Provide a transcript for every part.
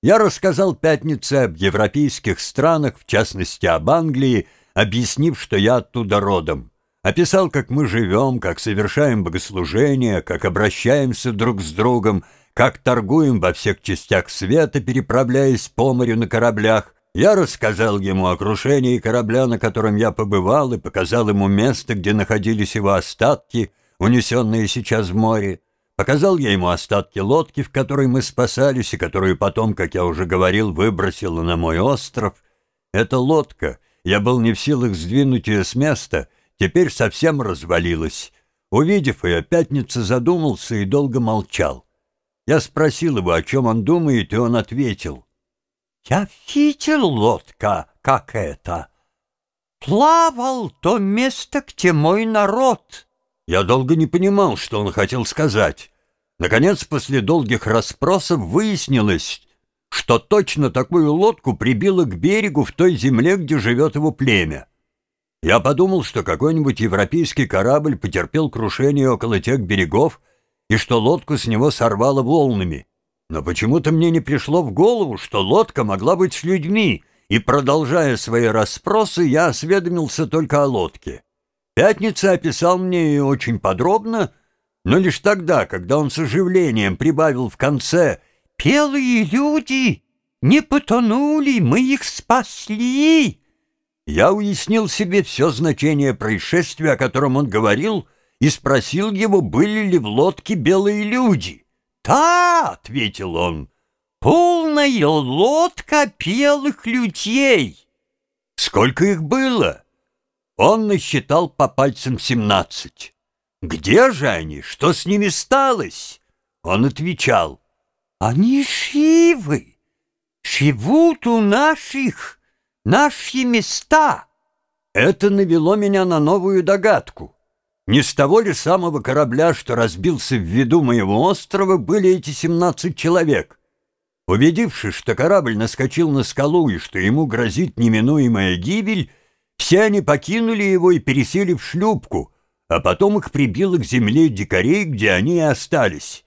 Я рассказал Пятнице об европейских странах, в частности об Англии, объяснив, что я оттуда родом. Описал, как мы живем, как совершаем богослужения, как обращаемся друг с другом, как торгуем во всех частях света, переправляясь по морю на кораблях. Я рассказал ему о крушении корабля, на котором я побывал, и показал ему место, где находились его остатки, унесенные сейчас в море. Показал я ему остатки лодки, в которой мы спасались, и которую потом, как я уже говорил, выбросила на мой остров. Эта лодка, я был не в силах сдвинуть ее с места, теперь совсем развалилась. Увидев ее, Пятница задумался и долго молчал. Я спросил его, о чем он думает, и он ответил. «Я видел лодка, как это. Плавал то место, где мой народ». Я долго не понимал, что он хотел сказать. Наконец, после долгих расспросов выяснилось, что точно такую лодку прибило к берегу в той земле, где живет его племя. Я подумал, что какой-нибудь европейский корабль потерпел крушение около тех берегов и что лодку с него сорвало волнами. Но почему-то мне не пришло в голову, что лодка могла быть с людьми, и, продолжая свои расспросы, я осведомился только о лодке. Пятница описал мне ее очень подробно, но лишь тогда, когда он с оживлением прибавил в конце «Пелые люди не потонули, мы их спасли!» Я уяснил себе все значение происшествия, о котором он говорил, и спросил его, были ли в лодке белые люди. «Да», — ответил он, — «полная лодка белых людей». «Сколько их было?» Он насчитал по пальцам семнадцать. «Где же они? Что с ними сталось?» Он отвечал. «Они живы, живут у наших, наши места». Это навело меня на новую догадку. Не с того ли самого корабля, что разбился в виду моего острова, были эти семнадцать человек? Убедившись, что корабль наскочил на скалу и что ему грозит неминуемая гибель, все они покинули его и пересели в шлюпку, а потом их прибило к земле дикарей, где они и остались.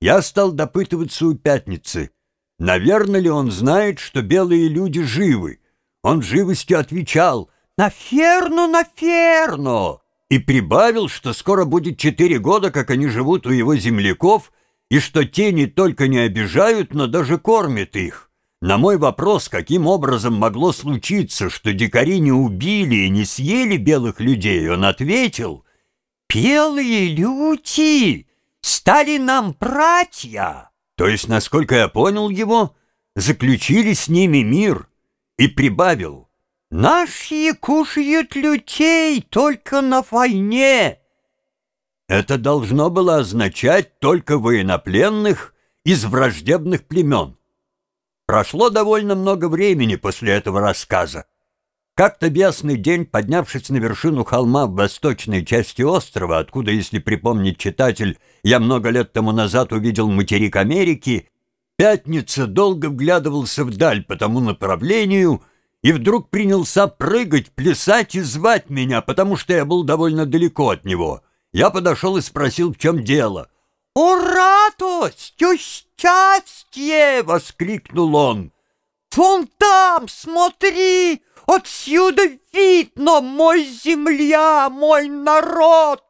Я стал допытываться у Пятницы, наверное ли он знает, что белые люди живы. Он живостью отвечал «На ферну, на ферну!» и прибавил, что скоро будет четыре года, как они живут у его земляков, и что те не только не обижают, но даже кормят их. На мой вопрос, каким образом могло случиться, что дикари не убили и не съели белых людей, он ответил, «Белые люди стали нам братья». То есть, насколько я понял его, заключили с ними мир и прибавил, «Наши кушают людей только на войне». Это должно было означать только военнопленных из враждебных племен. Прошло довольно много времени после этого рассказа. Как-то бесный день, поднявшись на вершину холма в восточной части острова, откуда, если припомнить читатель, я много лет тому назад увидел материк Америки, Пятница долго вглядывался вдаль по тому направлению и вдруг принялся прыгать, плясать и звать меня, потому что я был довольно далеко от него. Я подошел и спросил, в чем дело — «Ура, тостью счастье!» — воскликнул он. «Вон там, смотри, отсюда видно мой земля, мой народ!»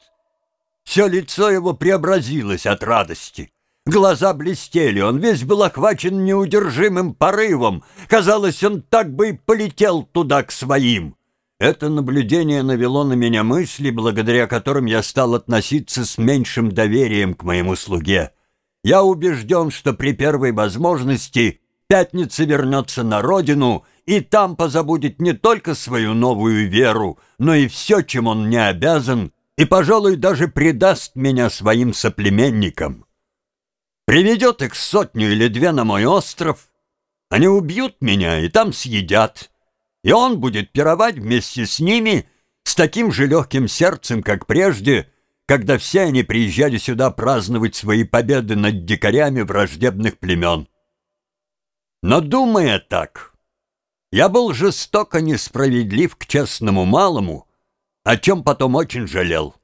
Все лицо его преобразилось от радости. Глаза блестели, он весь был охвачен неудержимым порывом. Казалось, он так бы и полетел туда к своим. Это наблюдение навело на меня мысли, благодаря которым я стал относиться с меньшим доверием к моему слуге. Я убежден, что при первой возможности Пятница вернется на родину и там позабудет не только свою новую веру, но и все, чем он не обязан, и, пожалуй, даже предаст меня своим соплеменникам. Приведет их сотню или две на мой остров, они убьют меня и там съедят» и он будет пировать вместе с ними с таким же легким сердцем, как прежде, когда все они приезжали сюда праздновать свои победы над дикарями враждебных племен. Но думая так, я был жестоко несправедлив к честному малому, о чем потом очень жалел.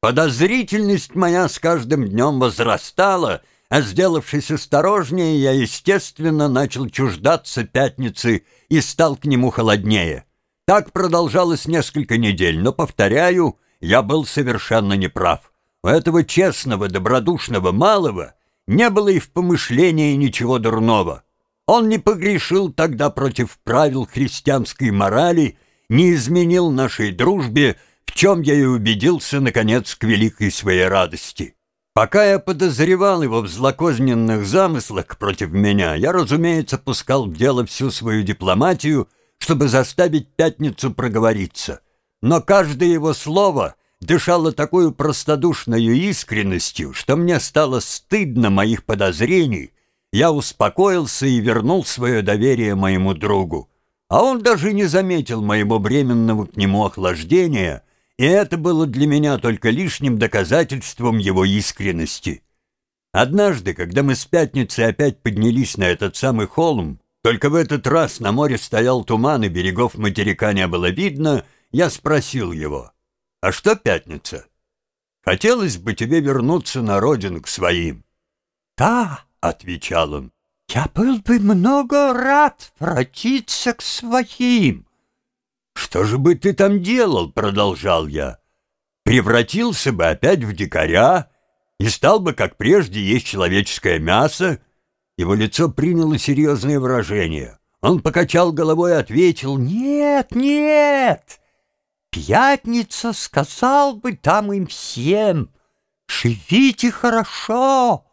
Подозрительность моя с каждым днем возрастала, а сделавшись осторожнее, я, естественно, начал чуждаться пятницы и стал к нему холоднее. Так продолжалось несколько недель, но, повторяю, я был совершенно неправ. У этого честного, добродушного малого не было и в помышлении ничего дурного. Он не погрешил тогда против правил христианской морали, не изменил нашей дружбе, в чем я и убедился, наконец, к великой своей радости. Пока я подозревал его в злокозненных замыслах против меня, я, разумеется, пускал в дело всю свою дипломатию, чтобы заставить Пятницу проговориться. Но каждое его слово дышало такой простодушной искренностью, что мне стало стыдно моих подозрений. Я успокоился и вернул свое доверие моему другу. А он даже не заметил моего временного к нему охлаждения — и это было для меня только лишним доказательством его искренности. Однажды, когда мы с пятницы опять поднялись на этот самый холм, только в этот раз на море стоял туман, и берегов материка не было видно, я спросил его, «А что пятница? Хотелось бы тебе вернуться на родину к своим». «Да», — отвечал он, — «я был бы много рад вратиться к своим». «Что же бы ты там делал?» — продолжал я. «Превратился бы опять в дикаря и стал бы, как прежде, есть человеческое мясо?» Его лицо приняло серьезное выражение. Он покачал головой и ответил «Нет, нет! Пятница сказал бы там им всем, живите хорошо,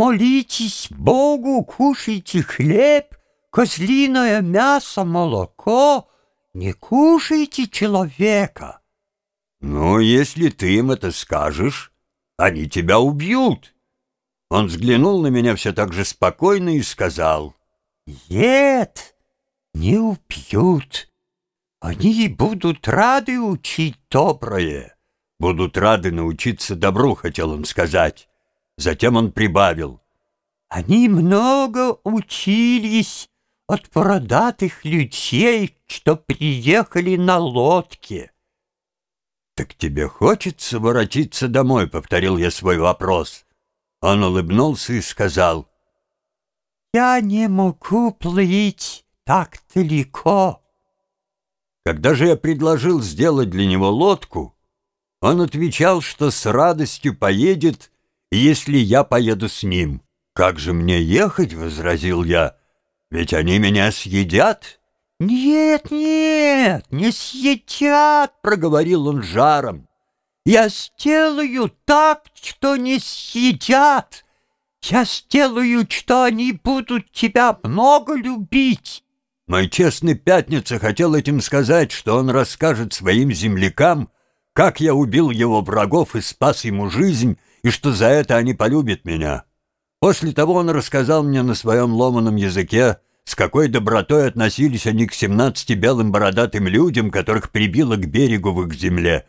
молитесь Богу, кушайте хлеб, козлиное мясо, молоко» не кушайте человека. Ну, если ты им это скажешь, они тебя убьют. Он взглянул на меня все так же спокойно и сказал, «Нет, не убьют. Они будут рады учить доброе. Будут рады научиться добру», — хотел он сказать. Затем он прибавил, «Они много учились от продатых людей, что приехали на лодке. «Так тебе хочется воротиться домой?» — повторил я свой вопрос. Он улыбнулся и сказал, «Я не могу плыть так далеко». Когда же я предложил сделать для него лодку, он отвечал, что с радостью поедет, если я поеду с ним. «Как же мне ехать?» — возразил я. Ведь они меня съедят. Нет, нет, не съедят, проговорил он жаром. Я сделаю так, что не съедят. Я сделаю, что они будут тебя много любить. Мой честный Пятница хотел этим сказать, что он расскажет своим землякам, как я убил его врагов и спас ему жизнь, и что за это они полюбят меня. После того он рассказал мне на своем ломаном языке, с какой добротой относились они к семнадцати белым бородатым людям, которых прибило к берегу в их земле.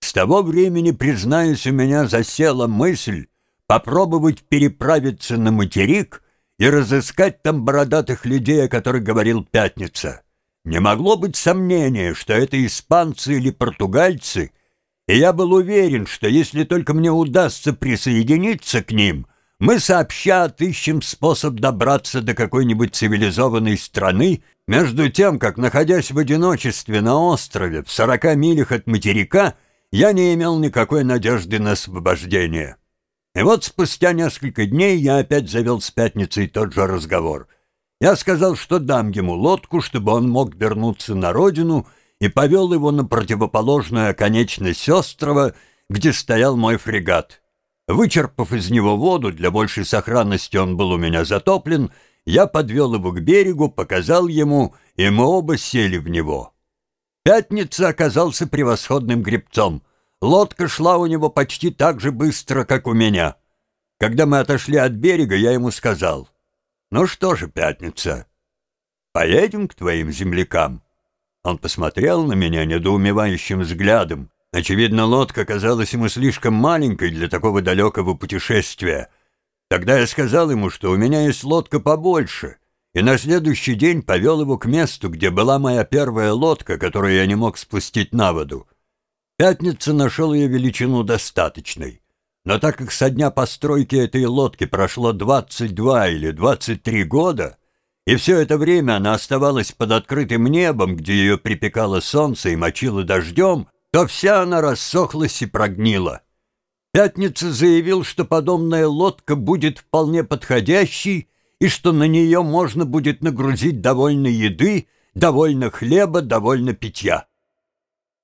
С того времени, признаюсь, у меня засела мысль попробовать переправиться на материк и разыскать там бородатых людей, о которых говорил Пятница. Не могло быть сомнения, что это испанцы или португальцы, и я был уверен, что если только мне удастся присоединиться к ним — мы сообща отыщем способ добраться до какой-нибудь цивилизованной страны, между тем, как, находясь в одиночестве на острове в сорока милях от материка, я не имел никакой надежды на освобождение. И вот спустя несколько дней я опять завел с пятницей тот же разговор. Я сказал, что дам ему лодку, чтобы он мог вернуться на родину, и повел его на противоположную оконечность острова, где стоял мой фрегат. Вычерпав из него воду, для большей сохранности он был у меня затоплен, я подвел его к берегу, показал ему, и мы оба сели в него. Пятница оказался превосходным гребцом. Лодка шла у него почти так же быстро, как у меня. Когда мы отошли от берега, я ему сказал, «Ну что же, Пятница, поедем к твоим землякам?» Он посмотрел на меня недоумевающим взглядом. Очевидно, лодка казалась ему слишком маленькой для такого далекого путешествия. Тогда я сказал ему, что у меня есть лодка побольше, и на следующий день повел его к месту, где была моя первая лодка, которую я не мог спустить на воду. Пятница нашел ее величину достаточной. Но так как со дня постройки этой лодки прошло 22 или 23 года, и все это время она оставалась под открытым небом, где ее припекало солнце и мочило дождем, то вся она рассохлась и прогнила. Пятница заявил, что подобная лодка будет вполне подходящей и что на нее можно будет нагрузить довольно еды, довольно хлеба, довольно питья.